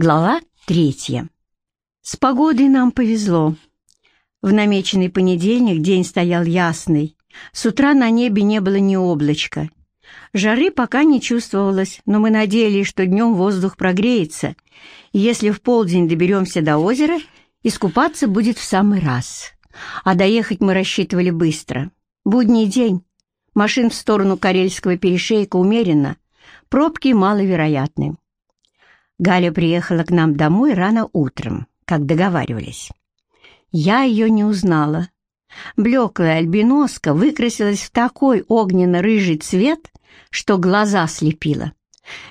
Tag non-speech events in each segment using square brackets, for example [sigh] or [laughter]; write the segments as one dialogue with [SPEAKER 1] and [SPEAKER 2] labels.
[SPEAKER 1] Глава третья. С погодой нам повезло. В намеченный понедельник день стоял ясный. С утра на небе не было ни облачка. Жары пока не чувствовалось, но мы надеялись, что днем воздух прогреется, и если в полдень доберемся до озера, искупаться будет в самый раз. А доехать мы рассчитывали быстро. Будний день. Машин в сторону Карельского перешейка умеренно, пробки маловероятны. Галя приехала к нам домой рано утром, как договаривались. Я ее не узнала. Блеклая альбиноска выкрасилась в такой огненно-рыжий цвет, что глаза слепила.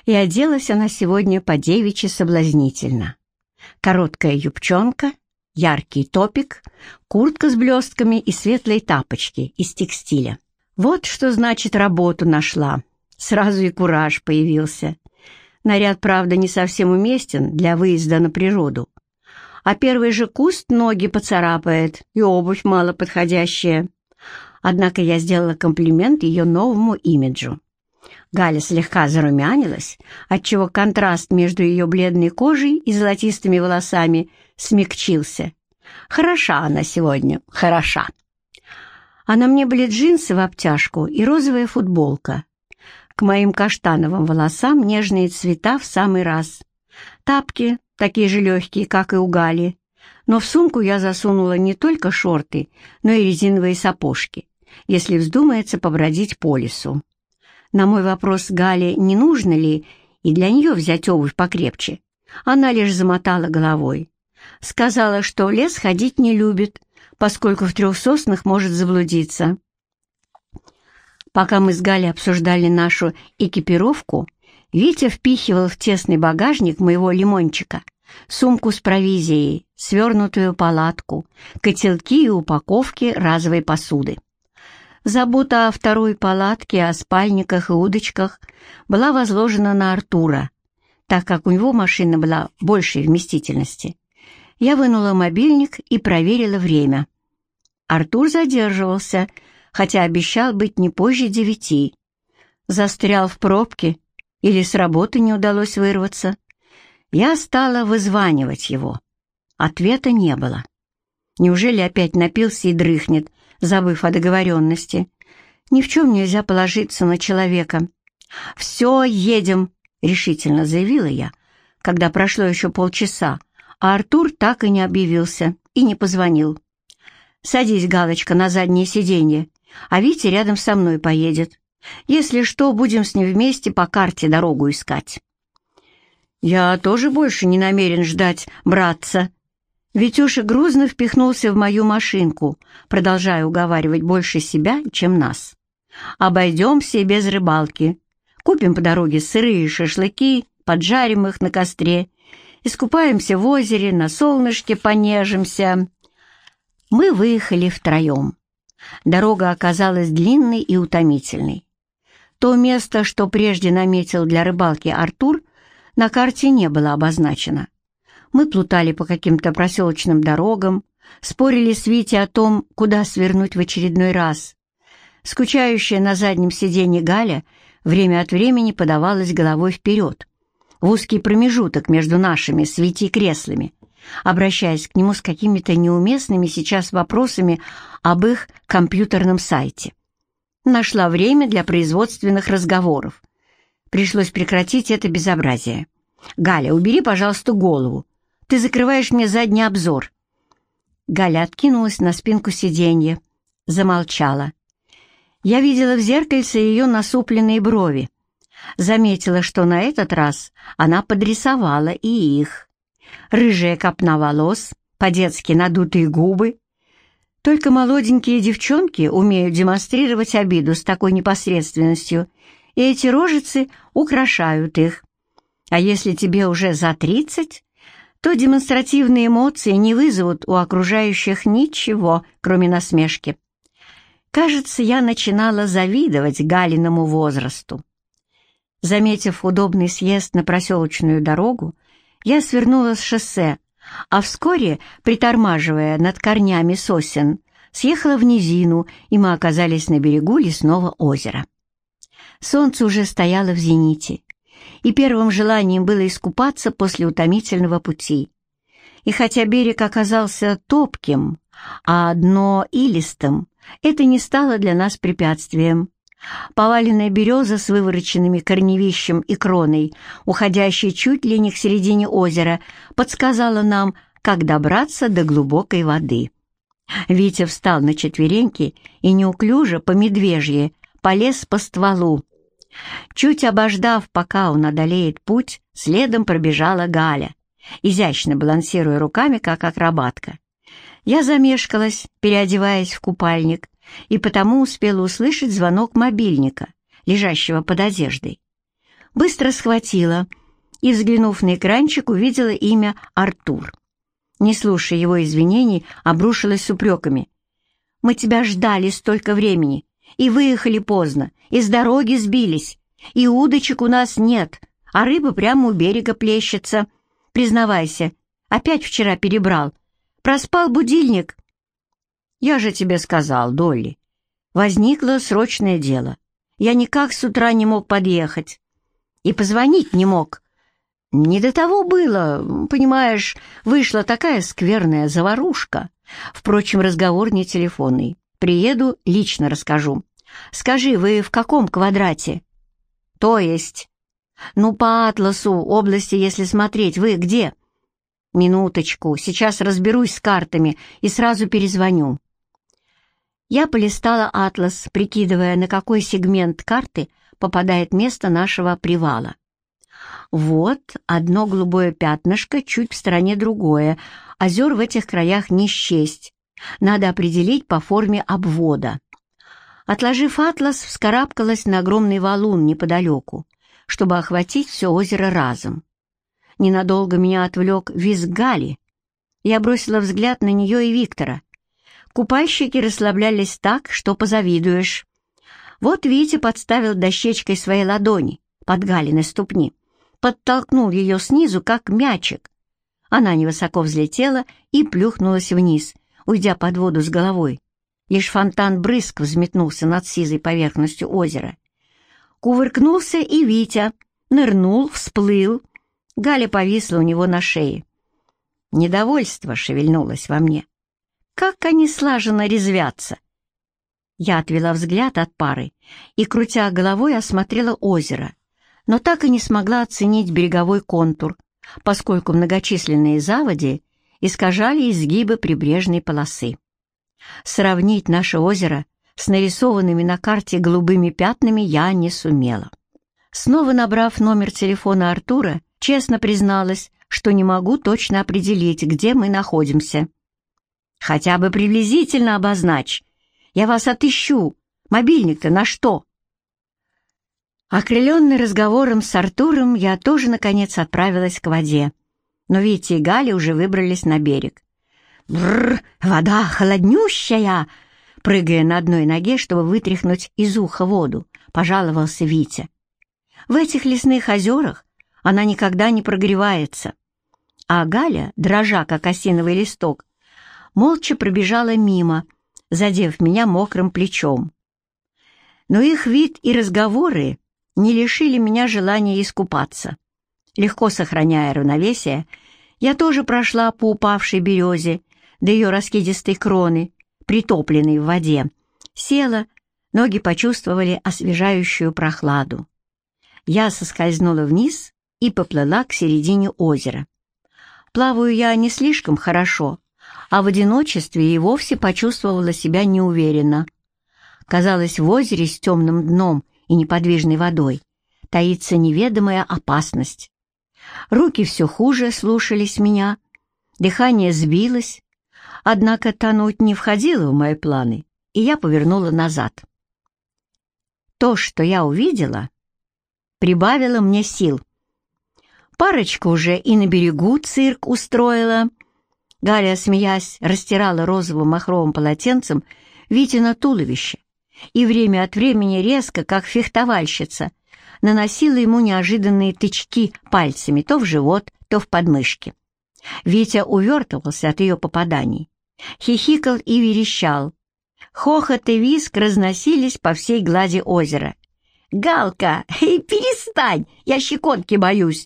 [SPEAKER 1] И оделась она сегодня по девичьи соблазнительно. Короткая юбчонка, яркий топик, куртка с блестками и светлые тапочки из текстиля. Вот что значит работу нашла. Сразу и кураж появился. Наряд, правда, не совсем уместен для выезда на природу. А первый же куст ноги поцарапает, и обувь мало подходящая. Однако я сделала комплимент ее новому имиджу. Галя слегка зарумянилась, отчего контраст между ее бледной кожей и золотистыми волосами смягчился. Хороша она сегодня, хороша. А на мне были джинсы в обтяжку и розовая футболка. К моим каштановым волосам нежные цвета в самый раз. Тапки такие же легкие, как и у Гали. Но в сумку я засунула не только шорты, но и резиновые сапожки, если вздумается побродить по лесу. На мой вопрос Гали, не нужно ли и для нее взять обувь покрепче, она лишь замотала головой. Сказала, что лес ходить не любит, поскольку в трех соснах может заблудиться. Пока мы с Галей обсуждали нашу экипировку, Витя впихивал в тесный багажник моего лимончика сумку с провизией, свернутую палатку, котелки и упаковки разовой посуды. Забота о второй палатке, о спальниках и удочках была возложена на Артура, так как у него машина была большей вместительности. Я вынула мобильник и проверила время. Артур задерживался, хотя обещал быть не позже девяти. Застрял в пробке или с работы не удалось вырваться. Я стала вызванивать его. Ответа не было. Неужели опять напился и дрыхнет, забыв о договоренности? Ни в чем нельзя положиться на человека. «Все, едем», — решительно заявила я, когда прошло еще полчаса, а Артур так и не объявился и не позвонил. «Садись, Галочка, на заднее сиденье а Витя рядом со мной поедет. Если что, будем с ним вместе по карте дорогу искать. Я тоже больше не намерен ждать братца. Витюша грузно впихнулся в мою машинку, продолжая уговаривать больше себя, чем нас. Обойдемся и без рыбалки. Купим по дороге сырые шашлыки, поджарим их на костре, искупаемся в озере, на солнышке понежимся. Мы выехали втроем. Дорога оказалась длинной и утомительной. То место, что прежде наметил для рыбалки Артур, на карте не было обозначено. Мы плутали по каким-то проселочным дорогам, спорили с Вити о том, куда свернуть в очередной раз. Скучающая на заднем сиденье Галя время от времени подавалась головой вперед, в узкий промежуток между нашими с Вити креслами, обращаясь к нему с какими-то неуместными сейчас вопросами об их компьютерном сайте. Нашла время для производственных разговоров. Пришлось прекратить это безобразие. «Галя, убери, пожалуйста, голову. Ты закрываешь мне задний обзор». Галя откинулась на спинку сиденья, замолчала. Я видела в зеркальце ее насупленные брови. Заметила, что на этот раз она подрисовала и их рыжая копна волос, по-детски надутые губы. Только молоденькие девчонки умеют демонстрировать обиду с такой непосредственностью, и эти рожицы украшают их. А если тебе уже за тридцать, то демонстративные эмоции не вызовут у окружающих ничего, кроме насмешки. Кажется, я начинала завидовать Галиному возрасту. Заметив удобный съезд на проселочную дорогу, я свернула с шоссе, а вскоре, притормаживая над корнями сосен, съехала в низину, и мы оказались на берегу лесного озера. Солнце уже стояло в зените, и первым желанием было искупаться после утомительного пути. И хотя берег оказался топким, а дно илистым, это не стало для нас препятствием. Поваленная береза с вывороченными корневищем и кроной, уходящей чуть ли не к середине озера, подсказала нам, как добраться до глубокой воды. Витя встал на четвереньки и неуклюже по медвежье полез по стволу. Чуть обождав, пока он одолеет путь, следом пробежала Галя, изящно балансируя руками, как акробатка. Я замешкалась, переодеваясь в купальник, и потому успела услышать звонок мобильника, лежащего под одеждой. Быстро схватила и, взглянув на экранчик, увидела имя Артур. Не слушая его извинений, обрушилась с упреками. «Мы тебя ждали столько времени, и выехали поздно, и с дороги сбились, и удочек у нас нет, а рыба прямо у берега плещется. Признавайся, опять вчера перебрал. Проспал будильник». «Я же тебе сказал, Долли. Возникло срочное дело. Я никак с утра не мог подъехать. И позвонить не мог. Не до того было, понимаешь, вышла такая скверная заварушка. Впрочем, разговор не телефонный. Приеду, лично расскажу. Скажи, вы в каком квадрате? То есть? Ну, по атласу области, если смотреть, вы где? Минуточку, сейчас разберусь с картами и сразу перезвоню. Я полистала атлас, прикидывая, на какой сегмент карты попадает место нашего привала. Вот одно голубое пятнышко, чуть в стороне другое. Озер в этих краях не счесть. Надо определить по форме обвода. Отложив атлас, вскарабкалась на огромный валун неподалеку, чтобы охватить все озеро разом. Ненадолго меня отвлек визг Гали. Я бросила взгляд на нее и Виктора. Купальщики расслаблялись так, что позавидуешь. Вот Витя подставил дощечкой своей ладони под Галины ступни подтолкнул ее снизу, как мячик. Она невысоко взлетела и плюхнулась вниз, уйдя под воду с головой. Лишь фонтан брызг взметнулся над сизой поверхностью озера. Кувыркнулся и Витя, нырнул, всплыл. Галя повисла у него на шее. Недовольство шевельнулось во мне. Как они слаженно резвятся! Я отвела взгляд от пары и, крутя головой, осмотрела озеро но так и не смогла оценить береговой контур, поскольку многочисленные заводи искажали изгибы прибрежной полосы. Сравнить наше озеро с нарисованными на карте голубыми пятнами я не сумела. Снова набрав номер телефона Артура, честно призналась, что не могу точно определить, где мы находимся. «Хотя бы приблизительно обозначь. Я вас отыщу. Мобильник-то на что?» Окрыленный разговором с Артуром, я тоже, наконец, отправилась к воде. Но Витя и Галя уже выбрались на берег. «Бррр, вода холоднющая!» Прыгая на одной ноге, чтобы вытряхнуть из уха воду, пожаловался Витя. «В этих лесных озерах она никогда не прогревается». А Галя, дрожа, как осиновый листок, молча пробежала мимо, задев меня мокрым плечом. Но их вид и разговоры не лишили меня желания искупаться. Легко сохраняя равновесие, я тоже прошла по упавшей березе до ее раскидистой кроны, притопленной в воде. Села, ноги почувствовали освежающую прохладу. Я соскользнула вниз и поплыла к середине озера. Плаваю я не слишком хорошо, а в одиночестве и вовсе почувствовала себя неуверенно. Казалось, в озере с темным дном и неподвижной водой таится неведомая опасность. Руки все хуже слушались меня, дыхание сбилось, однако тонуть не входило в мои планы, и я повернула назад. То, что я увидела, прибавило мне сил. Парочка уже и на берегу цирк устроила. Галя, смеясь, растирала розовым махровым полотенцем Витя на туловище, и время от времени резко, как фехтовальщица, наносила ему неожиданные тычки пальцами то в живот, то в подмышки. Витя увертывался от ее попаданий, хихикал и верещал. Хохот и виск разносились по всей глади озера. Галка, [laughs] перестань, я щекотки боюсь!»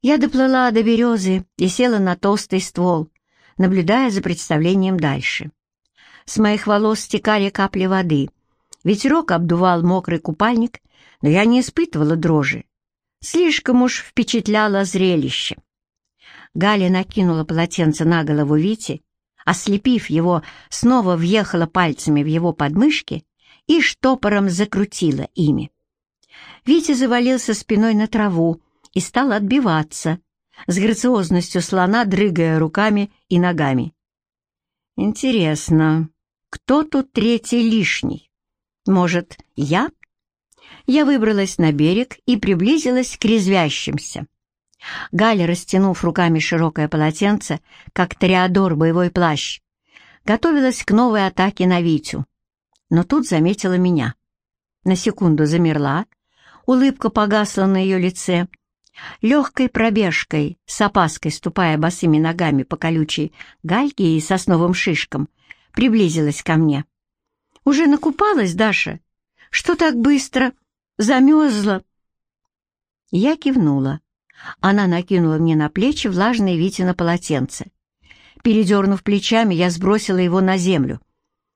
[SPEAKER 1] Я доплыла до березы и села на толстый ствол, наблюдая за представлением дальше. С моих волос стекали капли воды. Ветерок обдувал мокрый купальник, но я не испытывала дрожи. Слишком уж впечатляло зрелище. Галя накинула полотенце на голову Вити, ослепив его, снова въехала пальцами в его подмышки и штопором закрутила ими. Витя завалился спиной на траву и стал отбиваться, с грациозностью слона дрыгая руками и ногами. «Интересно, кто тут третий лишний? Может, я?» Я выбралась на берег и приблизилась к резвящимся. Галя, растянув руками широкое полотенце, как тореадор боевой плащ, готовилась к новой атаке на Витю. Но тут заметила меня. На секунду замерла, улыбка погасла на ее лице. Легкой пробежкой, с опаской ступая босыми ногами по колючей гальке и сосновым шишкам, приблизилась ко мне. «Уже накупалась, Даша? Что так быстро? Замерзла?» Я кивнула. Она накинула мне на плечи влажное Витино полотенце. Передернув плечами, я сбросила его на землю.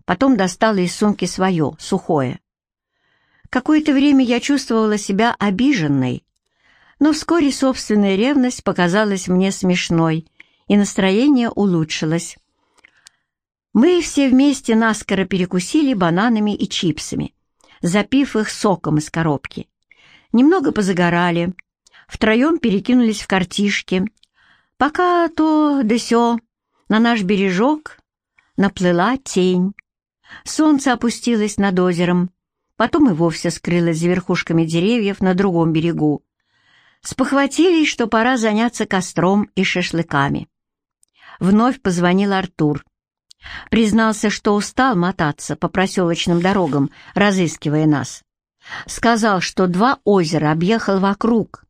[SPEAKER 1] Потом достала из сумки свое, сухое. Какое-то время я чувствовала себя обиженной, но вскоре собственная ревность показалась мне смешной, и настроение улучшилось. Мы все вместе наскоро перекусили бананами и чипсами, запив их соком из коробки. Немного позагорали, втроем перекинулись в картишки. Пока то да сё, на наш бережок наплыла тень. Солнце опустилось над озером, потом и вовсе скрылось за верхушками деревьев на другом берегу. Спохватились, что пора заняться костром и шашлыками. Вновь позвонил Артур. Признался, что устал мотаться по проселочным дорогам, разыскивая нас. Сказал, что два озера объехал вокруг,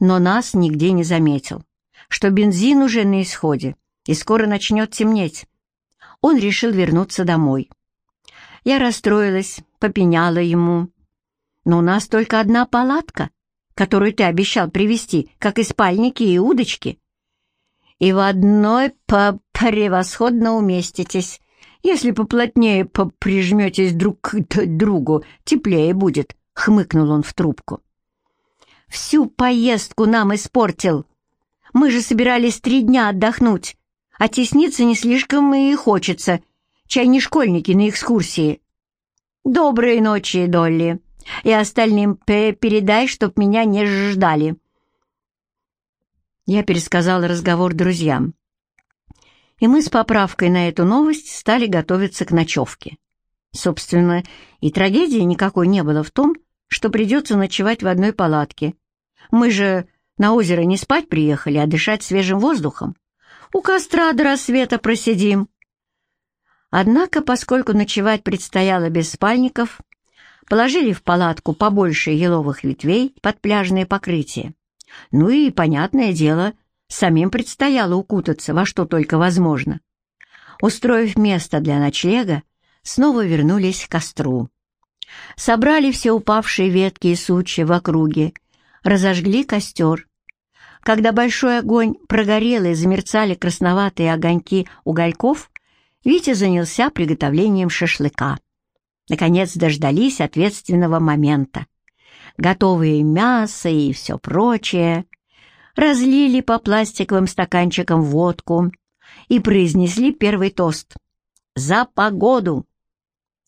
[SPEAKER 1] но нас нигде не заметил, что бензин уже на исходе и скоро начнет темнеть. Он решил вернуться домой. Я расстроилась, попеняла ему. «Но у нас только одна палатка, которую ты обещал привезти, как и спальники и удочки. И в одной по превосходно уместитесь. Если поплотнее прижметесь друг к другу, теплее будет», — хмыкнул он в трубку. Всю поездку нам испортил. Мы же собирались три дня отдохнуть, а тесниться не слишком и хочется. Чай не школьники на экскурсии. Доброй ночи, Долли. И остальным передай, чтоб меня не ждали. Я пересказала разговор друзьям. И мы с поправкой на эту новость стали готовиться к ночевке. Собственно, и трагедии никакой не было в том, что придется ночевать в одной палатке. Мы же на озеро не спать приехали, а дышать свежим воздухом. У костра до рассвета просидим. Однако, поскольку ночевать предстояло без спальников, положили в палатку побольше еловых ветвей под пляжное покрытие. Ну и, понятное дело, самим предстояло укутаться во что только возможно. Устроив место для ночлега, снова вернулись к костру собрали все упавшие ветки и сучья в округе, разожгли костер. Когда большой огонь прогорел и замерцали красноватые огоньки угольков, Витя занялся приготовлением шашлыка. Наконец дождались ответственного момента. Готовые мясо и все прочее. Разлили по пластиковым стаканчикам водку и произнесли первый тост. «За погоду!»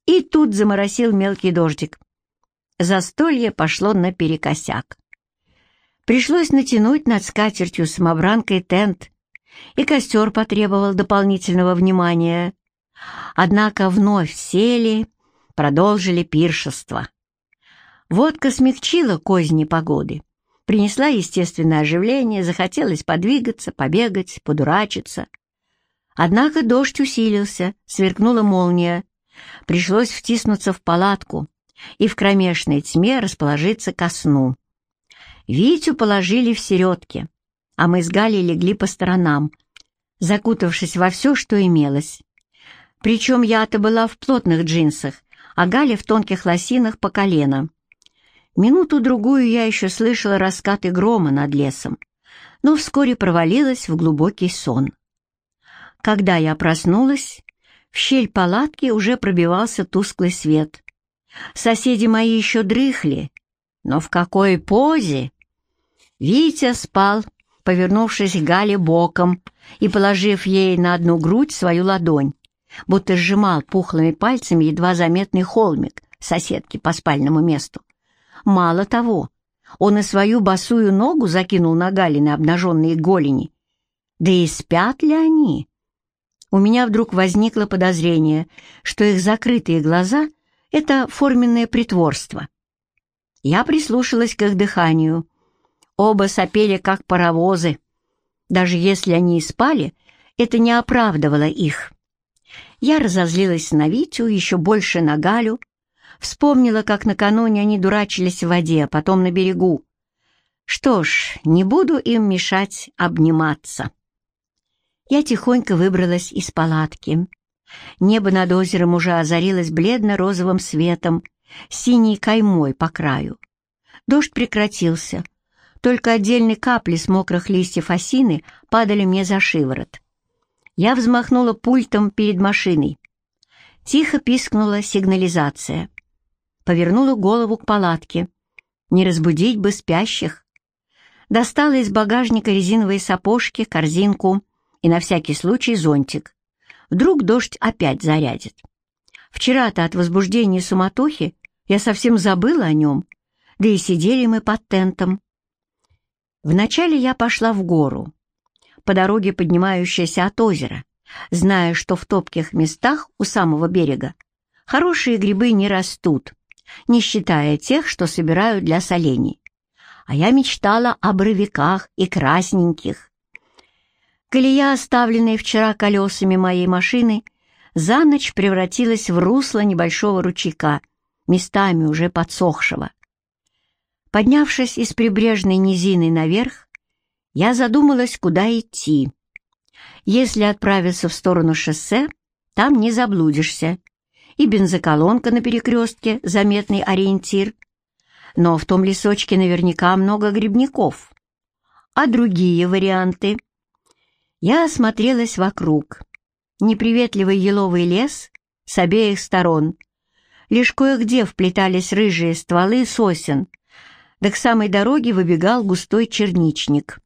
[SPEAKER 1] И тут заморосил мелкий дождик. Застолье пошло наперекосяк. Пришлось натянуть над скатертью самобранкой тент, и костер потребовал дополнительного внимания. Однако вновь сели, продолжили пиршество. Водка смягчила козни погоды, принесла естественное оживление, захотелось подвигаться, побегать, подурачиться. Однако дождь усилился, сверкнула молния, Пришлось втиснуться в палатку и в кромешной тьме расположиться ко сну. Витю положили в середке, а мы с Галей легли по сторонам, закутавшись во все, что имелось. Причем я-то была в плотных джинсах, а Галя в тонких лосинах по колено. Минуту-другую я еще слышала раскаты грома над лесом, но вскоре провалилась в глубокий сон. Когда я проснулась, в щель палатки уже пробивался тусклый свет. Соседи мои еще дрыхли, но в какой позе! Витя спал, повернувшись Гале боком и положив ей на одну грудь свою ладонь, будто сжимал пухлыми пальцами едва заметный холмик соседки по спальному месту. Мало того, он и свою босую ногу закинул на Галины обнаженные голени. Да и спят ли они? У меня вдруг возникло подозрение, что их закрытые глаза — это форменное притворство. Я прислушалась к их дыханию. Оба сопели, как паровозы. Даже если они и спали, это не оправдывало их. Я разозлилась на Витю, еще больше на Галю, Вспомнила, как накануне они дурачились в воде, а потом на берегу. Что ж, не буду им мешать обниматься. Я тихонько выбралась из палатки. Небо над озером уже озарилось бледно-розовым светом, синей каймой по краю. Дождь прекратился. Только отдельные капли с мокрых листьев осины падали мне за шиворот. Я взмахнула пультом перед машиной. Тихо пискнула сигнализация повернула голову к палатке. Не разбудить бы спящих. Достала из багажника резиновые сапожки, корзинку и на всякий случай зонтик. Вдруг дождь опять зарядит. Вчера-то от возбуждения суматохи я совсем забыла о нем, да и сидели мы под тентом. Вначале я пошла в гору, по дороге, поднимающейся от озера, зная, что в топких местах у самого берега хорошие грибы не растут, не считая тех, что собирают для солений. А я мечтала о боровиках и красненьких. Колея, оставленная вчера колесами моей машины, за ночь превратилась в русло небольшого ручейка, местами уже подсохшего. Поднявшись из прибрежной низины наверх, я задумалась, куда идти. Если отправиться в сторону шоссе, там не заблудишься, и бензоколонка на перекрестке — заметный ориентир. Но в том лесочке наверняка много грибников. А другие варианты? Я осмотрелась вокруг. Неприветливый еловый лес с обеих сторон. Лишь кое-где вплетались рыжие стволы сосен, да к самой дороге выбегал густой черничник.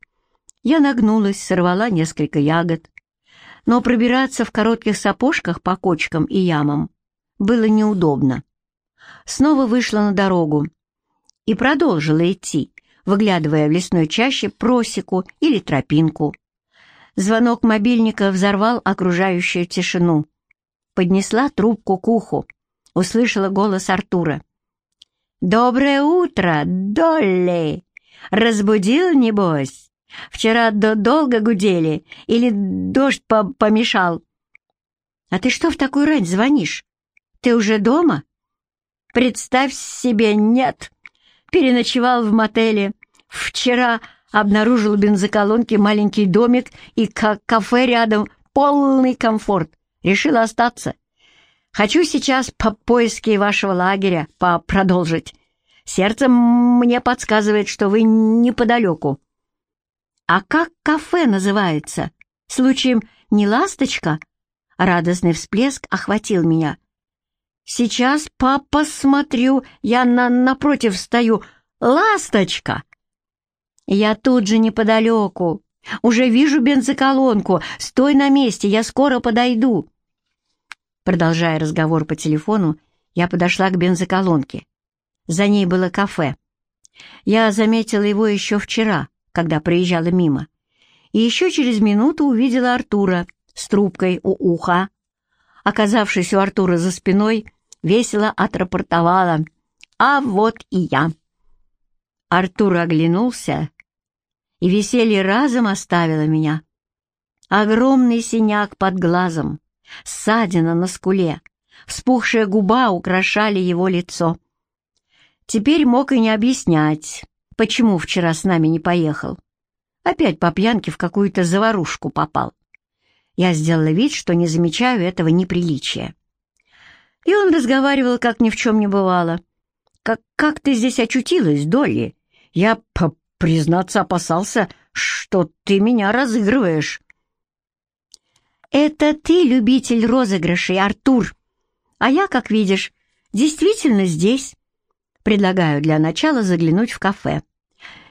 [SPEAKER 1] Я нагнулась, сорвала несколько ягод, но пробираться в коротких сапожках по кочкам и ямам было неудобно. Снова вышла на дорогу и продолжила идти, выглядывая в лесной чаще просеку или тропинку. Звонок мобильника взорвал окружающую тишину. Поднесла трубку к уху, услышала голос Артура. «Доброе утро, Долли! Разбудил, небось? Вчера до долго гудели или дождь по помешал?» «А ты что в такую рань звонишь?» Ты уже дома? Представь себе, нет. Переночевал в мотеле. Вчера обнаружил в бензоколонке маленький домик и кафе рядом, полный комфорт. Решил остаться. Хочу сейчас по поиске вашего лагеря по продолжить. Сердце мне подсказывает, что вы неподалеку. А как кафе называется? Случаем не «Ласточка»? Радостный всплеск охватил меня. Сейчас, папа, смотрю, я на напротив стою. Ласточка!» Я тут же неподалеку. Уже вижу бензоколонку. Стой на месте, я скоро подойду. Продолжая разговор по телефону, я подошла к бензоколонке. За ней было кафе. Я заметила его еще вчера, когда проезжала мимо. И еще через минуту увидела Артура с трубкой у уха. Оказавшись у Артура за спиной, весело отрапортовала. «А вот и я». Артур оглянулся, и веселье разом оставило меня. Огромный синяк под глазом, ссадина на скуле, вспухшая губа украшали его лицо. Теперь мог и не объяснять, почему вчера с нами не поехал. Опять по пьянке в какую-то заварушку попал. Я сделала вид, что не замечаю этого неприличия. И он разговаривал, как ни в чем не бывало. как, как ты здесь очутилась, Долли? Я, по признаться, опасался, что ты меня разыгрываешь». «Это ты любитель розыгрышей, Артур. А я, как видишь, действительно здесь. Предлагаю для начала заглянуть в кафе.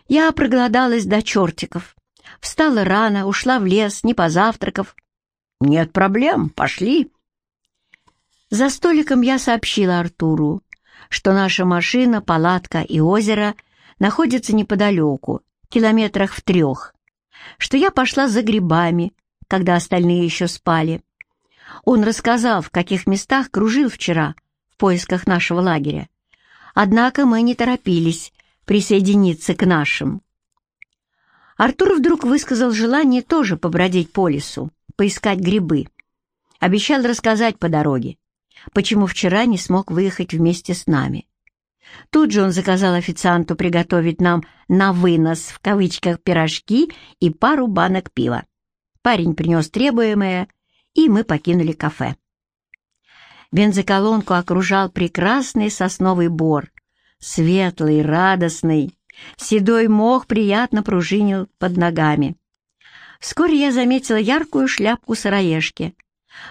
[SPEAKER 1] Я проголодалась до чертиков. Встала рано, ушла в лес, не позавтракав. Нет проблем, пошли. За столиком я сообщила Артуру, что наша машина, палатка и озеро находятся неподалеку, километрах в трех, что я пошла за грибами, когда остальные еще спали. Он рассказал, в каких местах кружил вчера в поисках нашего лагеря. Однако мы не торопились присоединиться к нашим. Артур вдруг высказал желание тоже побродить по лесу, поискать грибы. Обещал рассказать по дороге, почему вчера не смог выехать вместе с нами. Тут же он заказал официанту приготовить нам «на вынос» в кавычках пирожки и пару банок пива. Парень принес требуемое, и мы покинули кафе. Бензоколонку окружал прекрасный сосновый бор, светлый, радостный. Седой мох приятно пружинил под ногами. Вскоре я заметила яркую шляпку сыроежки.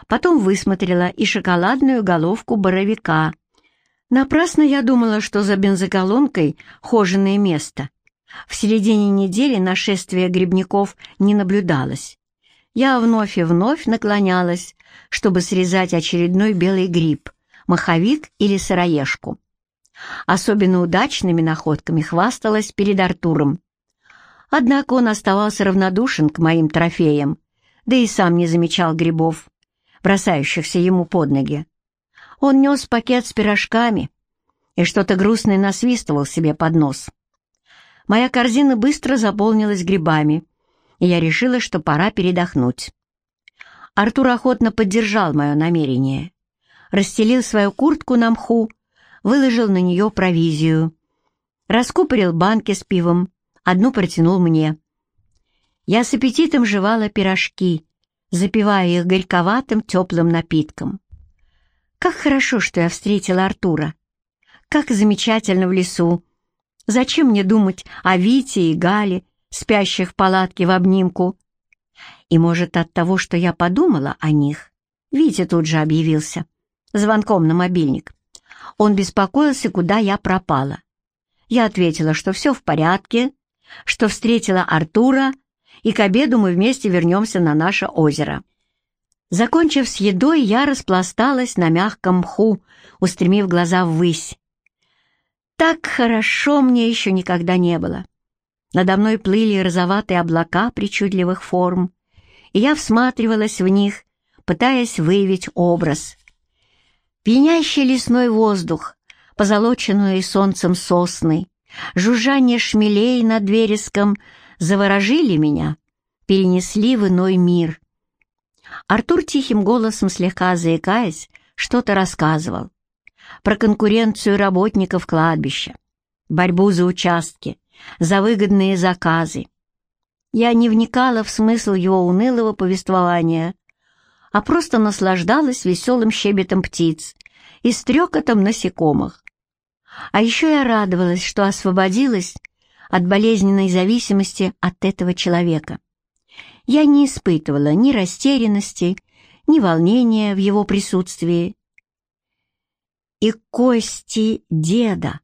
[SPEAKER 1] Потом высмотрела и шоколадную головку боровика. Напрасно я думала, что за бензоколонкой хоженое место. В середине недели нашествия грибников не наблюдалось. Я вновь и вновь наклонялась, чтобы срезать очередной белый гриб, маховик или сыроежку. Особенно удачными находками хвасталась перед Артуром. Однако он оставался равнодушен к моим трофеям, да и сам не замечал грибов, бросающихся ему под ноги. Он нес пакет с пирожками и что-то грустное насвистывал себе под нос. Моя корзина быстро заполнилась грибами, и я решила, что пора передохнуть. Артур охотно поддержал мое намерение. Расстелил свою куртку на мху, выложил на нее провизию. Раскупорил банки с пивом, одну протянул мне. Я с аппетитом жевала пирожки, запивая их горьковатым теплым напитком. Как хорошо, что я встретила Артура. Как замечательно в лесу. Зачем мне думать о Вите и Гале, спящих в палатке в обнимку? И, может, от того, что я подумала о них, Витя тут же объявился, звонком на мобильник. Он беспокоился, куда я пропала. Я ответила, что все в порядке, что встретила Артура, и к обеду мы вместе вернемся на наше озеро. Закончив с едой, я распласталась на мягком мху, устремив глаза ввысь. Так хорошо мне еще никогда не было. Надо мной плыли розоватые облака причудливых форм, и я всматривалась в них, пытаясь выявить образ. Пьянящий лесной воздух, позолоченные солнцем сосны, жужжание шмелей над вереском заворожили меня, перенесли в иной мир. Артур тихим голосом, слегка заикаясь, что-то рассказывал. Про конкуренцию работников кладбища, борьбу за участки, за выгодные заказы. Я не вникала в смысл его унылого повествования, а просто наслаждалась веселым щебетом птиц и стрекотом насекомых. А еще я радовалась, что освободилась от болезненной зависимости от этого человека. Я не испытывала ни растерянности, ни волнения в его присутствии. И кости деда,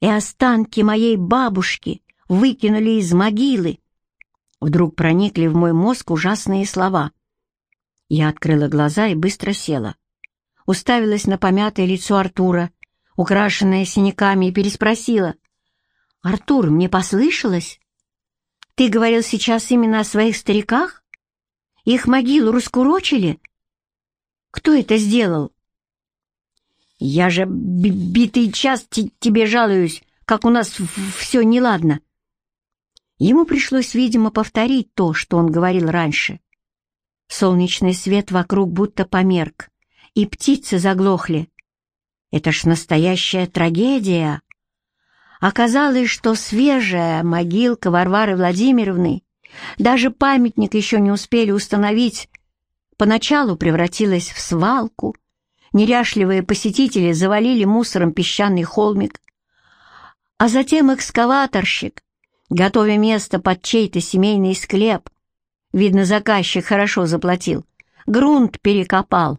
[SPEAKER 1] и останки моей бабушки выкинули из могилы. Вдруг проникли в мой мозг ужасные слова. Я открыла глаза и быстро села. Уставилась на помятое лицо Артура, украшенное синяками, и переспросила. «Артур, мне послышалось? Ты говорил сейчас именно о своих стариках? Их могилу раскурочили? Кто это сделал?» «Я же битый час тебе жалуюсь, как у нас все неладно». Ему пришлось, видимо, повторить то, что он говорил раньше. Солнечный свет вокруг будто померк, и птицы заглохли. Это ж настоящая трагедия. Оказалось, что свежая могилка Варвары Владимировны, даже памятник еще не успели установить, поначалу превратилась в свалку. Неряшливые посетители завалили мусором песчаный холмик, А затем экскаваторщик, готовя место под чей-то семейный склеп, видно, заказчик хорошо заплатил, грунт перекопал,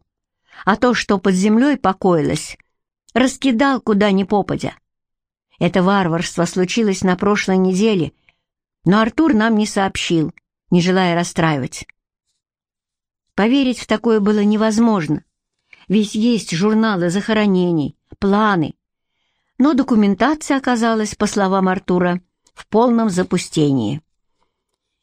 [SPEAKER 1] а то, что под землей покоилось, раскидал куда ни попадя. Это варварство случилось на прошлой неделе, но Артур нам не сообщил, не желая расстраивать. Поверить в такое было невозможно, ведь есть журналы захоронений, планы. Но документация оказалась, по словам Артура, в полном запустении.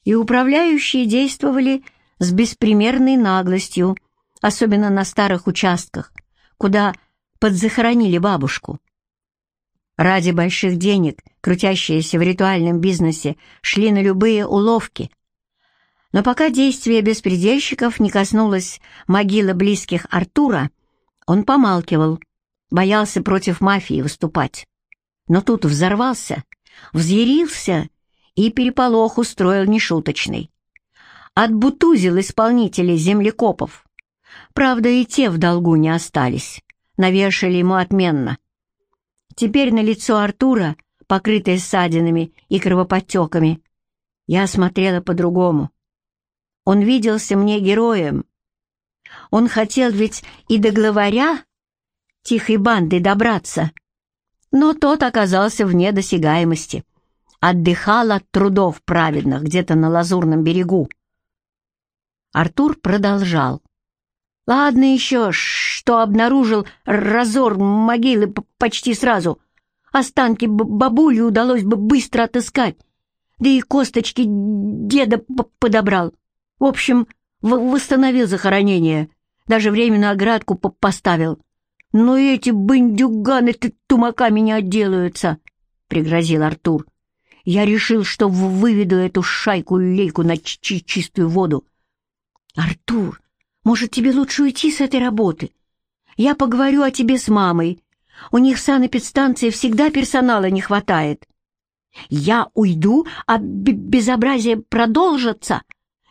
[SPEAKER 1] И управляющие действовали с беспримерной наглостью, особенно на старых участках, куда подзахоронили бабушку. Ради больших денег, крутящиеся в ритуальном бизнесе, шли на любые уловки. Но пока действие беспредельщиков не коснулось могилы близких Артура, он помалкивал, боялся против мафии выступать. Но тут взорвался, взъярился и переполох устроил нешуточный. Отбутузил исполнителей землекопов. Правда, и те в долгу не остались, навешали ему отменно. Теперь на лицо Артура, покрытое ссадинами и кровоподтеками, я смотрела по-другому. Он виделся мне героем. Он хотел ведь и до главаря тихой банды добраться, но тот оказался вне досягаемости. Отдыхал от трудов праведных где-то на Лазурном берегу. Артур продолжал. Ладно еще, что обнаружил разор могилы почти сразу. Останки бабули удалось бы быстро отыскать. Да и косточки деда подобрал. В общем, восстановил захоронение. Даже временную оградку поставил. Но эти бандюганы тумаками не отделаются, — пригрозил Артур. Я решил, что выведу эту шайку-лейку на чистую воду. Артур, может, тебе лучше уйти с этой работы? Я поговорю о тебе с мамой. У них в санэпидстанции всегда персонала не хватает. Я уйду, а безобразие продолжится?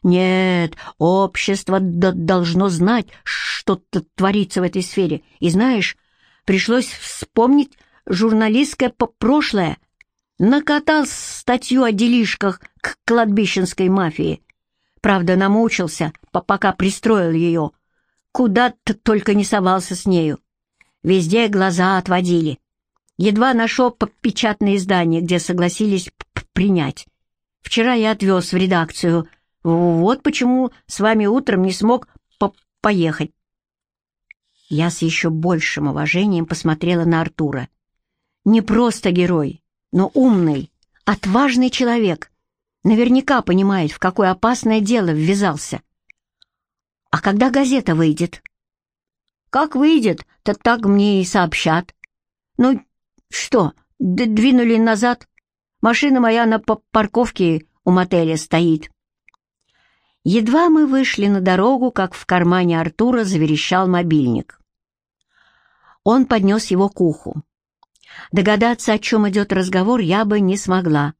[SPEAKER 1] Нет, общество должно знать, что творится в этой сфере. И знаешь, пришлось вспомнить журналистское прошлое. Накатал статью о делишках к кладбищенской мафии. Правда, намучился, пока пристроил ее. Куда-то только не совался с нею. Везде глаза отводили. Едва нашел печатное издание, где согласились принять. Вчера я отвез в редакцию. Вот почему с вами утром не смог по поехать. Я с еще большим уважением посмотрела на Артура. Не просто герой, но умный, отважный человек. Наверняка понимает, в какое опасное дело ввязался. А когда газета выйдет? Как выйдет, то так мне и сообщат. Ну, что, двинули назад? Машина моя на парковке у мотеля стоит. Едва мы вышли на дорогу, как в кармане Артура заверещал мобильник. Он поднес его к уху. Догадаться, о чем идет разговор, я бы не смогла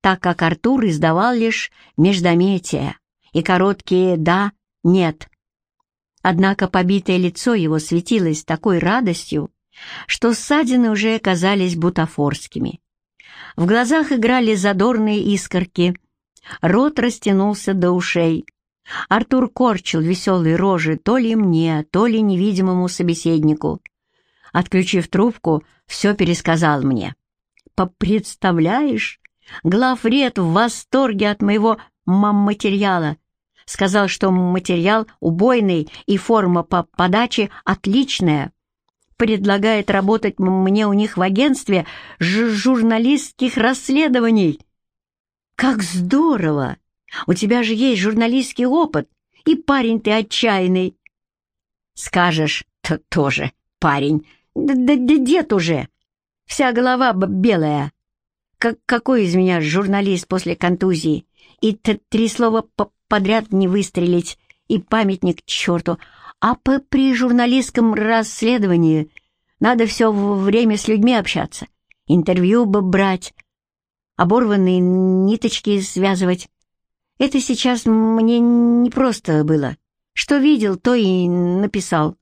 [SPEAKER 1] так как Артур издавал лишь междометия и короткие «да», «нет». Однако побитое лицо его светилось такой радостью, что ссадины уже казались бутафорскими. В глазах играли задорные искорки, рот растянулся до ушей. Артур корчил веселые рожи то ли мне, то ли невидимому собеседнику. Отключив трубку, все пересказал мне. «Представляешь, Главред в восторге от моего материала. Сказал, что материал убойный и форма по подаче отличная. Предлагает работать мне у них в агентстве журналистских расследований. Как здорово! У тебя же есть журналистский опыт, и парень ты отчаянный. Скажешь, то тоже парень. Да, да, да дед уже. Вся голова белая как какой из меня журналист после контузии? И три слова подряд не выстрелить, и памятник черту. А при журналистском расследовании надо все время с людьми общаться, интервью бы брать, оборванные ниточки связывать. Это сейчас мне не просто было. Что видел, то и написал.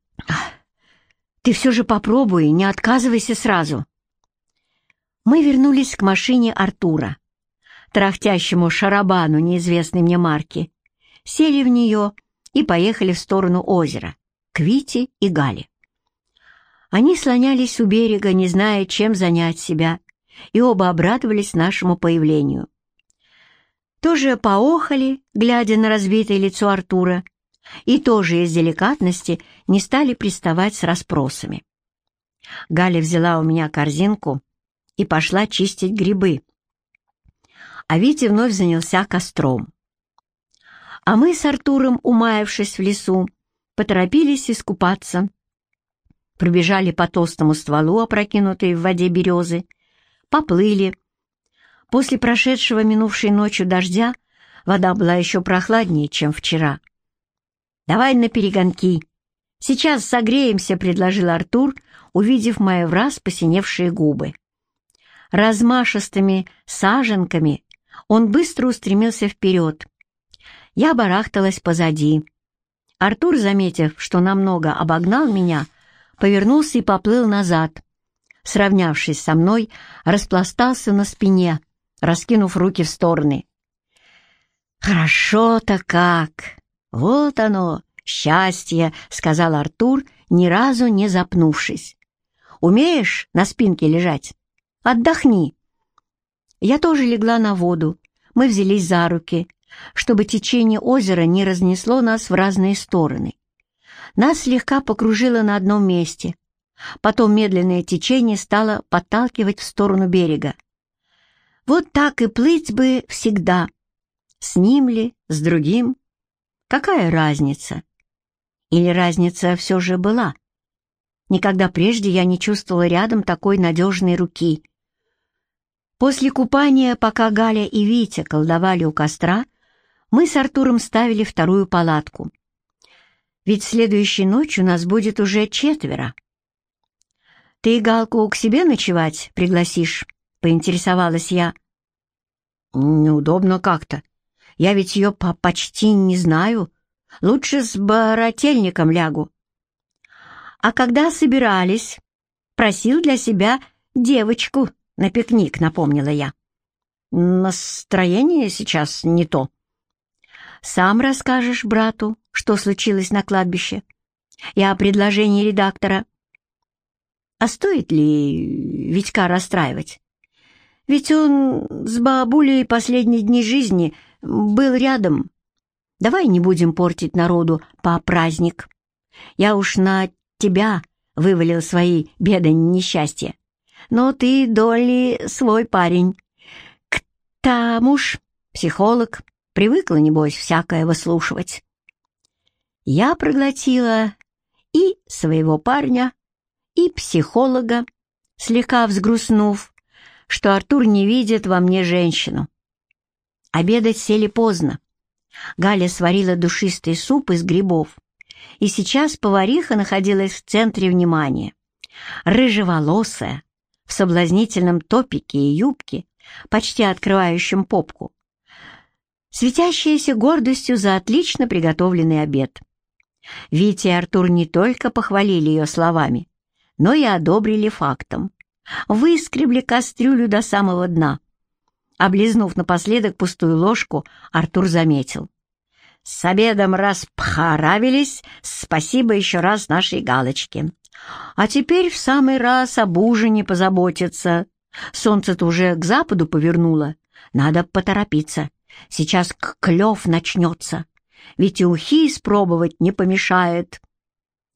[SPEAKER 1] Ты все же попробуй, не отказывайся сразу. Мы вернулись к машине Артура, трахтящему шарабану неизвестной мне марки, сели в нее и поехали в сторону озера, к Вите и Гале. Они слонялись у берега, не зная, чем занять себя, и оба обрадовались нашему появлению. Тоже поохали, глядя на разбитое лицо Артура, и тоже из деликатности не стали приставать с расспросами. Галя взяла у меня корзинку и пошла чистить грибы. А Витя вновь занялся костром. А мы с Артуром, умаявшись в лесу, поторопились искупаться. Пробежали по толстому стволу, опрокинутой в воде березы, поплыли. После прошедшего минувшей ночью дождя вода была еще прохладнее, чем вчера. «Давай на перегонки. Сейчас согреемся», — предложил Артур, увидев мои враз посиневшие губы. Размашистыми саженками он быстро устремился вперед. Я барахталась позади. Артур, заметив, что намного обогнал меня, повернулся и поплыл назад. Сравнявшись со мной, распластался на спине, раскинув руки в стороны. «Хорошо-то как! Вот оно, счастье!» — сказал Артур, ни разу не запнувшись. «Умеешь на спинке лежать? Отдохни!» Я тоже легла на воду. Мы взялись за руки, чтобы течение озера не разнесло нас в разные стороны. Нас слегка покружило на одном месте. Потом медленное течение стало подталкивать в сторону берега. Вот так и плыть бы всегда. С ним ли, с другим? Какая разница? Или разница все же была? Никогда прежде я не чувствовала рядом такой надежной руки. После купания, пока Галя и Витя колдовали у костра, мы с Артуром ставили вторую палатку. Ведь следующей ночью нас будет уже четверо. «Ты Галку к себе ночевать пригласишь?» — поинтересовалась я. «Неудобно как-то. Я ведь ее по почти не знаю. Лучше с баротельником лягу». «А когда собирались?» «Просил для себя девочку на пикник», — напомнила я. «Настроение сейчас не то», сам расскажешь брату, что случилось на кладбище, и о предложении редактора. А стоит ли Витька расстраивать? Ведь он с бабулей последние дни жизни был рядом. Давай не будем портить народу по праздник. Я уж на тебя вывалил свои беды несчастья. Но ты, Долли, свой парень. К тому ж психолог, Привыкла, небось, всякое выслушивать. Я проглотила и своего парня, и психолога, слегка взгрустнув, что Артур не видит во мне женщину. Обедать сели поздно. Галя сварила душистый суп из грибов, и сейчас повариха находилась в центре внимания. Рыжеволосая, в соблазнительном топике и юбке, почти открывающем попку, светящаяся гордостью за отлично приготовленный обед. Витя и Артур не только похвалили ее словами, но и одобрили фактом. Выскребли кастрюлю до самого дна. Облизнув напоследок пустую ложку, Артур заметил. «С обедом распхаравились, спасибо еще раз нашей галочке. А теперь в самый раз об ужине позаботиться. Солнце-то уже к западу повернуло, надо поторопиться». Сейчас клев начнется, ведь и ухи испробовать не помешает.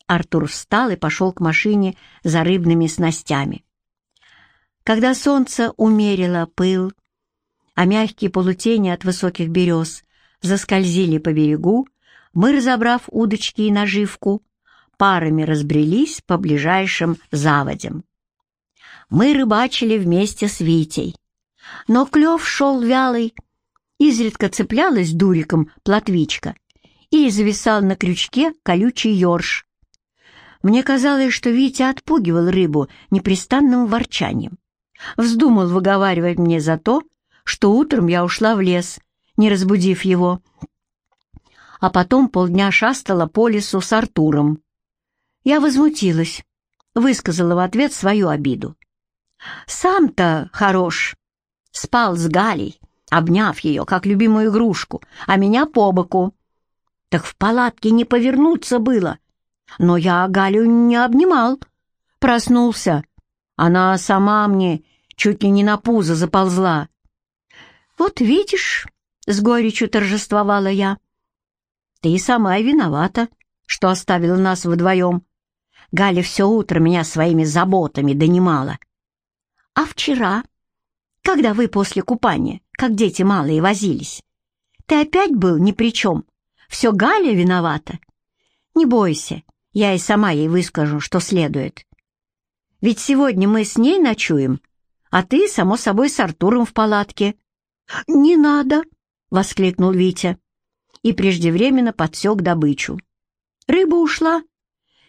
[SPEAKER 1] Артур встал и пошел к машине за рыбными снастями. Когда солнце умерило пыл, а мягкие полутени от высоких берез заскользили по берегу, мы, разобрав удочки и наживку, парами разбрелись по ближайшим заводям. Мы рыбачили вместе с Витей, но клев шел вялый, изредка цеплялась дуриком плотвичка или зависал на крючке колючий ёрш. Мне казалось, что Витя отпугивал рыбу непрестанным ворчанием. Вздумал выговаривать мне за то, что утром я ушла в лес, не разбудив его. А потом полдня шастала по лесу с Артуром. Я возмутилась, высказала в ответ свою обиду. Сам-то хорош. Спал с Галей, обняв ее, как любимую игрушку, а меня по боку. Так в палатке не повернуться было. Но я Галю не обнимал. Проснулся. Она сама мне чуть ли не на пузо заползла. «Вот видишь», — с горечью торжествовала я, — «ты сама и виновата, что оставила нас вдвоем. Галя все утро меня своими заботами донимала. А вчера, когда вы после купания, как дети малые, возились, ты опять был ни при чем. Все Галя виновата. Не бойся, я и сама ей выскажу, что следует. Ведь сегодня мы с ней ночуем, а ты, само собой, с Артуром в палатке». «Не надо!» — воскликнул Витя и преждевременно подсек добычу. Рыба ушла,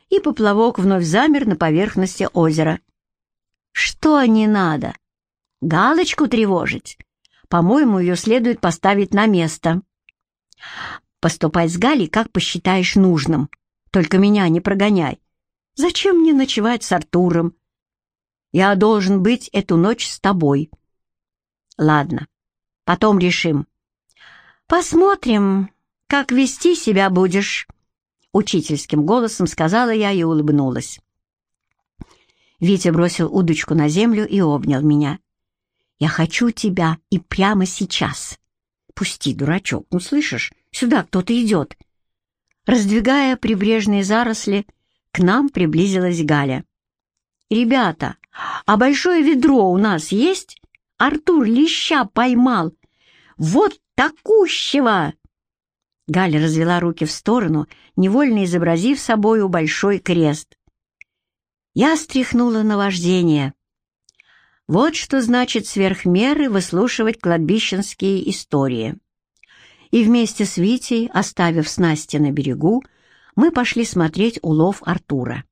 [SPEAKER 1] и поплавок вновь замер на поверхности озера. «Что не надо? Галочку тревожить? По-моему, ее следует поставить на место. Поступай с Галей, как посчитаешь нужным. Только меня не прогоняй. Зачем мне ночевать с Артуром? Я должен быть эту ночь с тобой. Ладно, потом решим. Посмотрим, как вести себя будешь. Учительским голосом сказала я и улыбнулась. Витя бросил удочку на землю и обнял меня. «Я хочу тебя и прямо сейчас». «Пусти, дурачок, ну слышишь, сюда кто-то идет». Раздвигая прибрежные заросли, к нам приблизилась Галя. «Ребята, а большое ведро у нас есть? Артур леща поймал. Вот такущего!» Галя развела руки в сторону, невольно изобразив собою большой крест. Я стряхнула наваждение. Вот что значит сверх меры выслушивать кладбищенские истории. И вместе с Витей, оставив снасти на берегу, мы пошли смотреть улов Артура.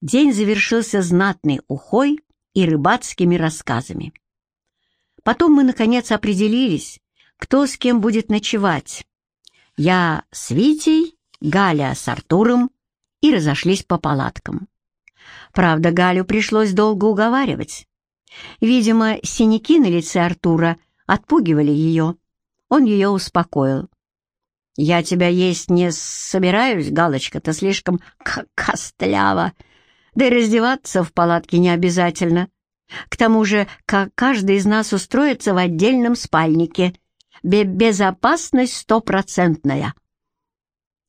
[SPEAKER 1] День завершился знатной ухой и рыбацкими рассказами. Потом мы, наконец, определились, кто с кем будет ночевать, я с Витей, Галя с Артуром и разошлись по палаткам. Правда, Галю пришлось долго уговаривать. Видимо, синяки на лице Артура отпугивали ее. Он ее успокоил. «Я тебя есть не собираюсь, Галочка, ты слишком костлява. Да и раздеваться в палатке не обязательно. К тому же, как каждый из нас устроится в отдельном спальнике, безопасность стопроцентная.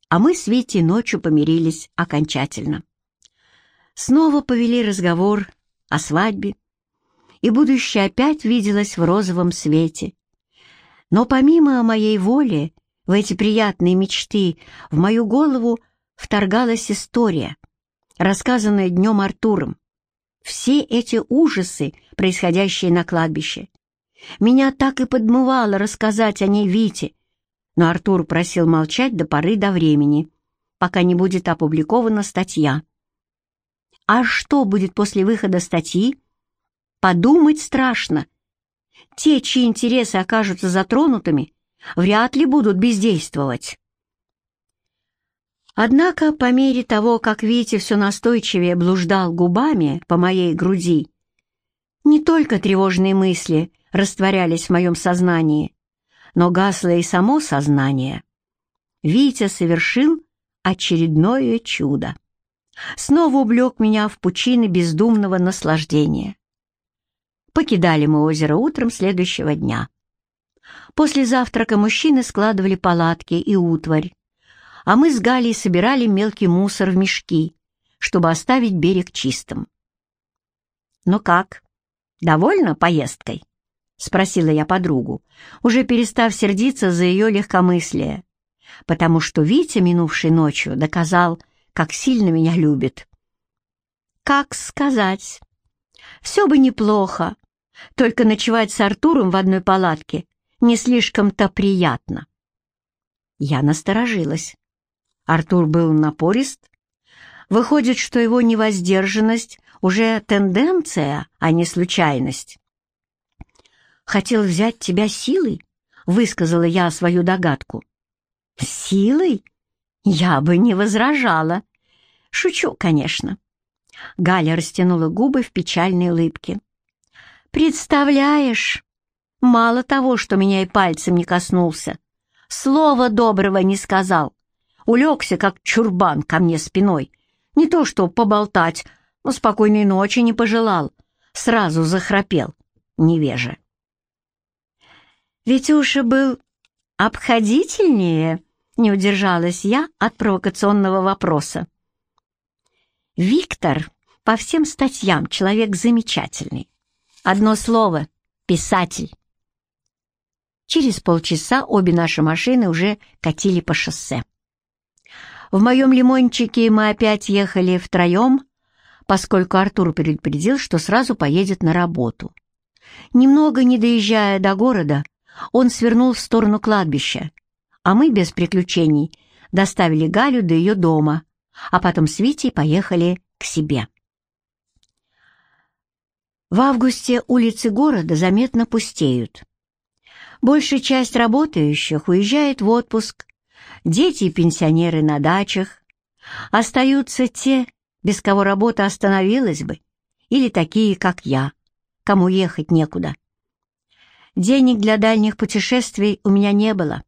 [SPEAKER 1] А мы с Витей ночью помирились окончательно. Снова повели разговор о свадьбе, и будущее опять виделось в розовом свете. Но помимо моей воли в эти приятные мечты в мою голову вторгалась история, рассказанная днем Артуром. Все эти ужасы, происходящие на кладбище, меня так и подмывало рассказать о ней Вите, но Артур просил молчать до поры до времени, пока не будет опубликована статья. А что будет после выхода статьи? Подумать страшно. Те, чьи интересы окажутся затронутыми, вряд ли будут бездействовать. Однако, по мере того, как Витя все настойчивее блуждал губами по моей груди, не только тревожные мысли — растворялись в моем сознании, но гасло и само сознание. Витя совершил очередное чудо. Снова увлек меня в пучины бездумного наслаждения. Покидали мы озеро утром следующего дня. После завтрака мужчины складывали палатки и утварь, а мы с Галей собирали мелкий мусор в мешки, чтобы оставить берег чистым. «Ну как, довольна поездкой?» — спросила я подругу, уже перестав сердиться за ее легкомыслие, потому что Витя минувшей ночью доказал, как сильно меня любит. «Как сказать? Все бы неплохо, только ночевать с Артуром в одной палатке не слишком-то приятно». Я насторожилась. Артур был напорист. Выходит, что его невоздержанность уже тенденция, а не случайность хотел взять тебя силой?» — высказала я свою догадку. «Силой? Я бы не возражала. Шучу, конечно. Галя растянула губы в печальной улыбке. «Представляешь, мало того, что меня и пальцем не коснулся, слова доброго не сказал, улегся, как чурбан, ко мне спиной, не то что поболтать, но спокойной ночи не пожелал, сразу захрапел, невеже». Витюша был обходительнее, не удержалась я от провокационного вопроса. Виктор по всем статьям человек замечательный. Одно слово — писатель. Через полчаса обе наши машины уже катили по шоссе. В моем лимончике мы опять ехали втроем, поскольку Артур предупредил, что сразу поедет на работу. Немного не доезжая до города, он свернул в сторону кладбища, а мы без приключений доставили Галю до ее дома, а потом с Витей поехали к себе. В августе улицы города заметно пустеют. Большая часть работающих уезжает в отпуск, дети и пенсионеры на дачах. Остаются те, без кого работа остановилась бы, или такие, как я, кому ехать некуда. Денег для дальних путешествий у меня не было.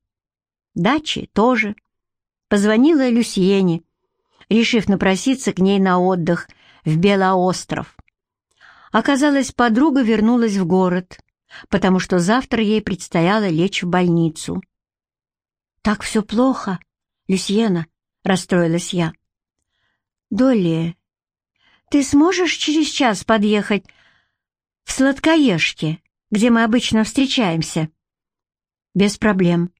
[SPEAKER 1] Дачи тоже. Позвонила Люсьене, решив напроситься к ней на отдых в Белоостров. Оказалось, подруга вернулась в город, потому что завтра ей предстояло лечь в больницу. «Так все плохо, Люсьена», — расстроилась я. «Долли, ты сможешь через час подъехать в Сладкоежке?» где мы обычно встречаемся?» «Без проблем».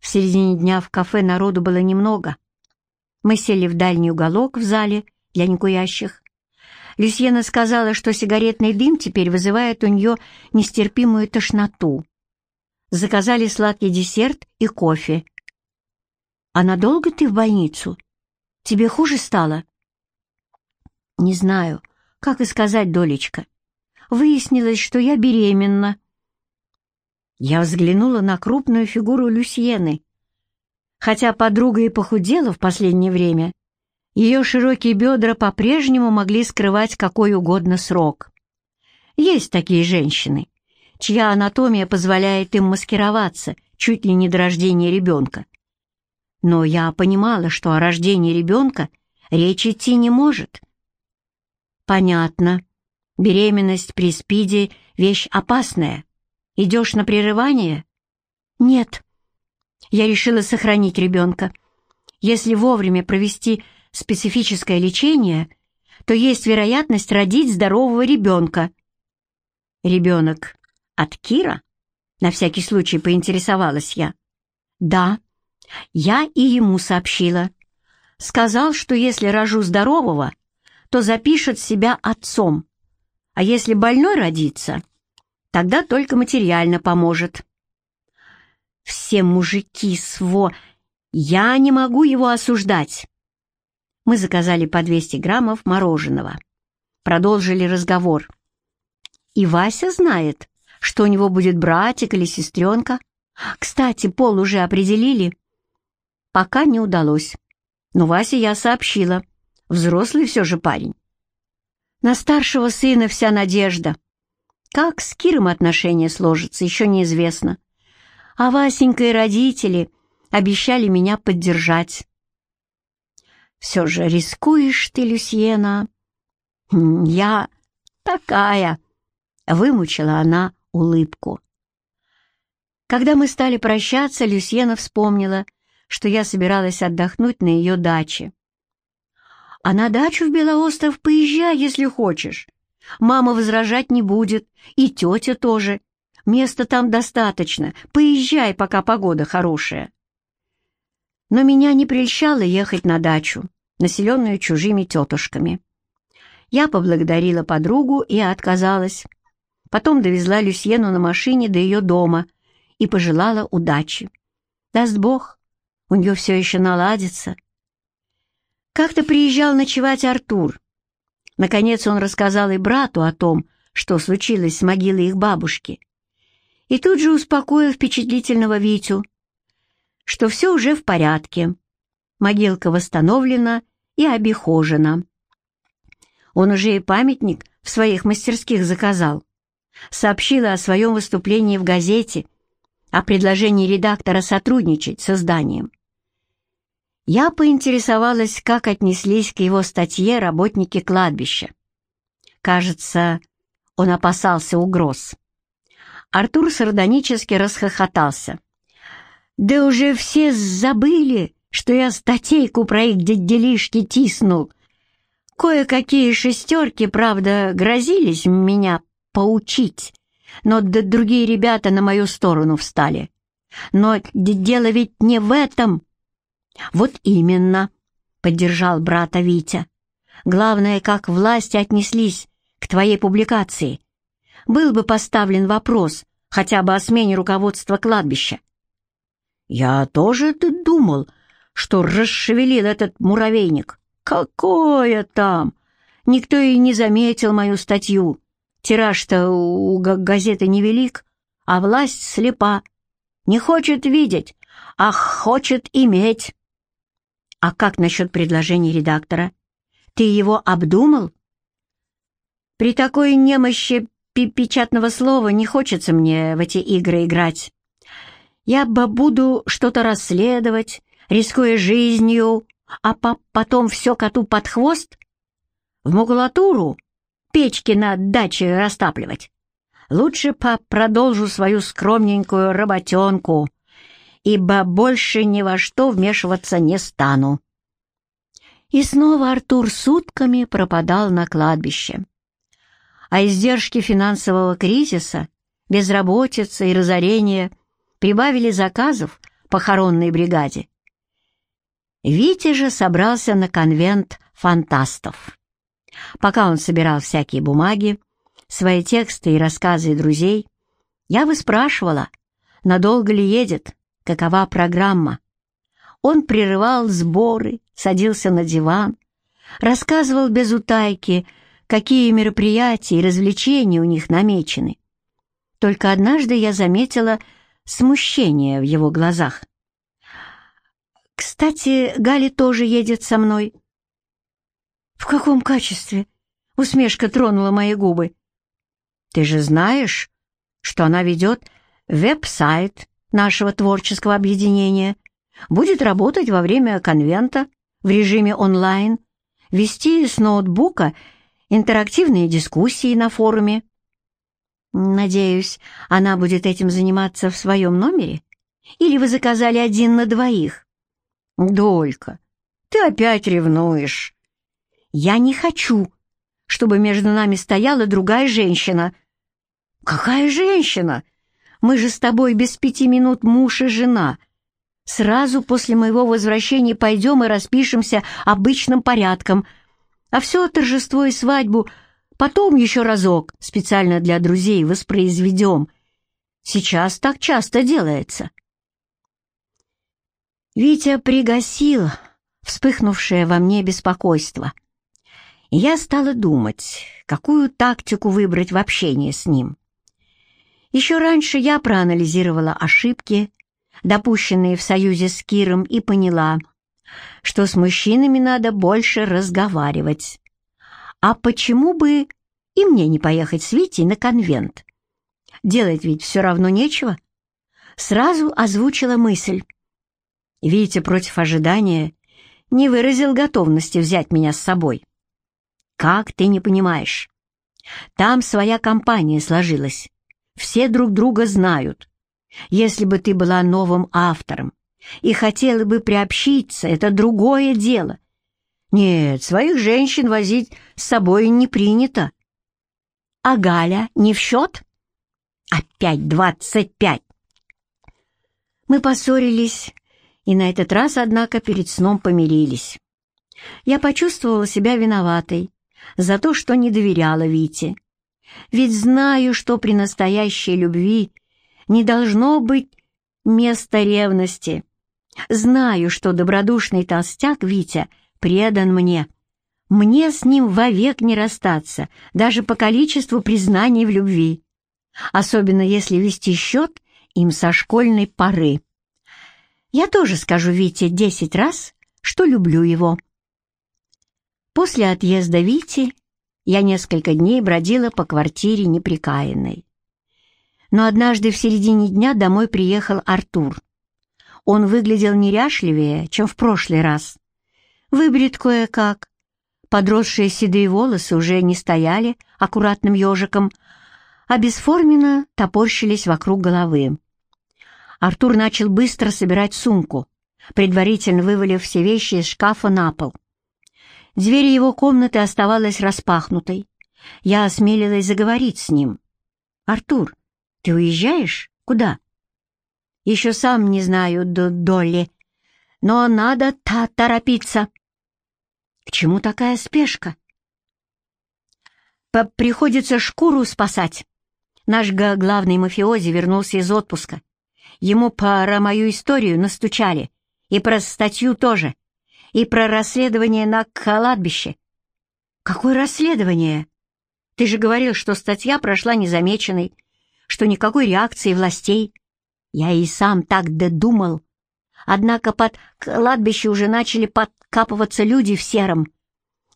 [SPEAKER 1] В середине дня в кафе народу было немного. Мы сели в дальний уголок в зале для никуящих. Люсьена сказала, что сигаретный дым теперь вызывает у нее нестерпимую тошноту. Заказали сладкий десерт и кофе. «А надолго ты в больницу? Тебе хуже стало?» «Не знаю, как и сказать, Долечка выяснилось, что я беременна. Я взглянула на крупную фигуру Люсьены. Хотя подруга и похудела в последнее время, ее широкие бедра по-прежнему могли скрывать какой угодно срок. Есть такие женщины, чья анатомия позволяет им маскироваться чуть ли не до рождения ребенка. Но я понимала, что о рождении ребенка речь идти не может. Понятно. Беременность при СПИДе — вещь опасная. Идешь на прерывание? Нет. Я решила сохранить ребенка. Если вовремя провести специфическое лечение, то есть вероятность родить здорового ребенка. Ребенок от Кира? На всякий случай поинтересовалась я. Да, я и ему сообщила. Сказал, что если рожу здорового, то запишет себя отцом. А если больной родится, тогда только материально поможет. Все мужики сво... Я не могу его осуждать. Мы заказали по 200 граммов мороженого. Продолжили разговор. И Вася знает, что у него будет братик или сестренка. Кстати, пол уже определили. Пока не удалось. Но Васе я сообщила. Взрослый все же парень. На старшего сына вся надежда. Как с Киром отношения сложатся, еще неизвестно. А Васенька и родители обещали меня поддержать. Все же рискуешь ты, Люсьена. Я такая, — вымучила она улыбку. Когда мы стали прощаться, Люсьена вспомнила, что я собиралась отдохнуть на ее даче. А на дачу в Белоостров поезжай, если хочешь. Мама возражать не будет, и тетя тоже. Места там достаточно, поезжай, пока погода хорошая. Но меня не прельщало ехать на дачу, населенную чужими тетушками. Я поблагодарила подругу и отказалась. Потом довезла Люсьену на машине до ее дома и пожелала удачи. Даст Бог, у нее все еще наладится, как-то приезжал ночевать Артур. Наконец он рассказал и брату о том, что случилось с могилой их бабушки. И тут же успокоил впечатлительного Витю, что все уже в порядке. Могилка восстановлена и обихожена. Он уже и памятник в своих мастерских заказал. Сообщила о своем выступлении в газете, о предложении редактора сотрудничать с изданием. Я поинтересовалась, как отнеслись к его статье работники кладбища. Кажется, он опасался угроз. Артур сардонически расхохотался. «Да уже все забыли, что я статейку про их делишки тиснул. Кое-какие шестерки, правда, грозились меня поучить, но другие ребята на мою сторону встали. Но дело ведь не в этом». «Вот именно», — поддержал брата Витя. «Главное, как власти отнеслись к твоей публикации. Был бы поставлен вопрос хотя бы о смене руководства кладбища. Я тоже думал, что расшевелил этот муравейник. Какое там? Никто и не заметил мою статью. Тираж-то у газеты невелик, а власть слепа. Не хочет видеть, а хочет иметь. А как насчет предложений редактора? Ты его обдумал? При такой немощи печатного слова не хочется мне в эти игры играть. Я буду что-то расследовать, рискуя жизнью, а по потом все коту под хвост? В макулатуру печки на даче растапливать. Лучше по продолжу свою скромненькую работенку, ибо больше ни во что вмешиваться не стану. И снова Артур сутками пропадал на кладбище а издержки финансового кризиса, безработица и разорения прибавили заказов похоронной бригаде. Витя же собрался на конвент фантастов. Пока он собирал всякие бумаги, свои тексты и рассказы друзей, я выспрашивала, надолго ли едет, какова программа. Он прерывал сборы, садился на диван, рассказывал без утайки какие мероприятия и развлечения у них намечены. Только однажды я заметила смущение в его глазах. «Кстати, Галя тоже едет со мной». «В каком качестве?» — усмешка тронула мои губы. «Ты же знаешь, что она ведет веб-сайт нашего творческого объединения, будет работать во время конвента в режиме онлайн, вести с ноутбука интерактивные дискуссии на форуме. Надеюсь, она будет этим заниматься в своем номере? Или вы заказали один на двоих? Долька, ты опять ревнуешь. Я не хочу, чтобы между нами стояла другая женщина. Какая женщина? Мы же с тобой без пяти минут муж и жена. Сразу после моего возвращения пойдем и распишемся обычным порядком — а все торжество и свадьбу потом еще разок специально для друзей воспроизведем. Сейчас так часто делается. Витя пригасил вспыхнувшее во мне беспокойство. Я стала думать, какую тактику выбрать в общении с ним. Еще раньше я проанализировала ошибки, допущенные в союзе с Киром, и поняла — что с мужчинами надо больше разговаривать. А почему бы и мне не поехать с Витей на конвент? Делать ведь все равно нечего. Сразу озвучила мысль. Витя против ожидания не выразил готовности взять меня с собой. Как ты не понимаешь? Там своя компания сложилась. Все друг друга знают. Если бы ты была новым автором, и хотела бы приобщиться, это другое дело. Нет, своих женщин возить с собой не принято. А Галя не в счет? Опять двадцать пять. Мы поссорились, и на этот раз, однако, перед сном помирились. Я почувствовала себя виноватой за то, что не доверяла Вите. Ведь знаю, что при настоящей любви не должно быть места ревности. Знаю, что добродушный толстяк Витя предан мне. Мне с ним вовек не расстаться, даже по количеству признаний в любви. Особенно если вести счет им со школьной поры. Я тоже скажу Вите десять раз, что люблю его. После отъезда Вити я несколько дней бродила по квартире неприкаянной. Но однажды в середине дня домой приехал Артур. Он выглядел неряшливее, чем в прошлый раз. Выбрит кое-как. Подросшие седые волосы уже не стояли аккуратным ежиком, а бесформенно топорщились вокруг головы. Артур начал быстро собирать сумку, предварительно вывалив все вещи из шкафа на пол. Дверь его комнаты оставалась распахнутой. Я осмелилась заговорить с ним. «Артур, ты уезжаешь? Куда?» «Еще сам не знаю, Д Долли, но надо та торопиться». «К чему такая спешка?» П «Приходится шкуру спасать. Наш главный мафиози вернулся из отпуска. Ему про мою историю настучали, и про статью тоже и про расследование на кладбище. Какое расследование? Ты же говорил, что статья прошла незамеченной, что никакой реакции властей. Я и сам так додумал. Однако под кладбище уже начали подкапываться люди в сером.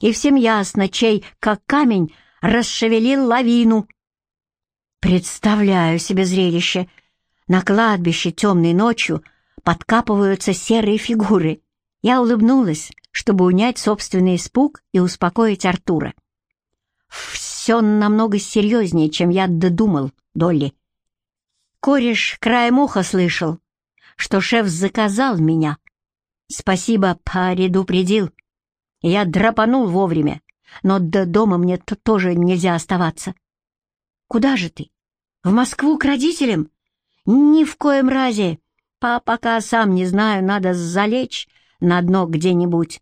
[SPEAKER 1] И всем ясно, чей, как камень, расшевелил лавину. Представляю себе зрелище. На кладбище темной ночью подкапываются серые фигуры. Я улыбнулась, чтобы унять собственный испуг и успокоить Артура. «Все намного серьезнее, чем я додумал, Долли. Кореш краем уха слышал, что шеф заказал меня. Спасибо, предупредил. Я драпанул вовремя, но до дома мне -то тоже нельзя оставаться. Куда же ты? В Москву к родителям? Ни в коем разе. По пока сам не знаю, надо залечь, на дно где-нибудь.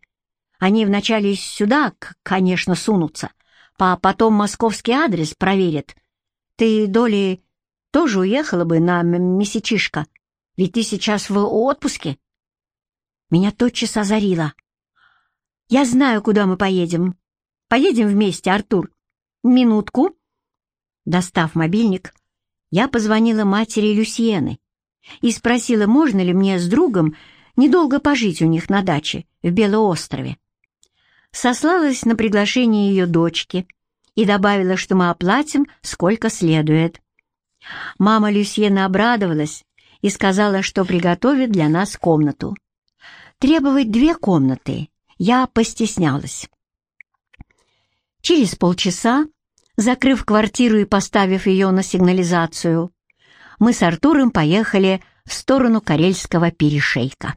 [SPEAKER 1] Они вначале сюда, конечно, сунутся, а потом московский адрес проверят. Ты, Доли, тоже уехала бы на месячишко, ведь ты сейчас в отпуске. Меня тотчас озарило. Я знаю, куда мы поедем. Поедем вместе, Артур. Минутку. Достав мобильник, я позвонила матери Люсьены и спросила, можно ли мне с другом недолго пожить у них на даче в Белоострове. Сослалась на приглашение ее дочки и добавила, что мы оплатим сколько следует. Мама Люсьена обрадовалась и сказала, что приготовит для нас комнату. Требовать две комнаты я постеснялась. Через полчаса, закрыв квартиру и поставив ее на сигнализацию, мы с Артуром поехали в сторону Карельского перешейка.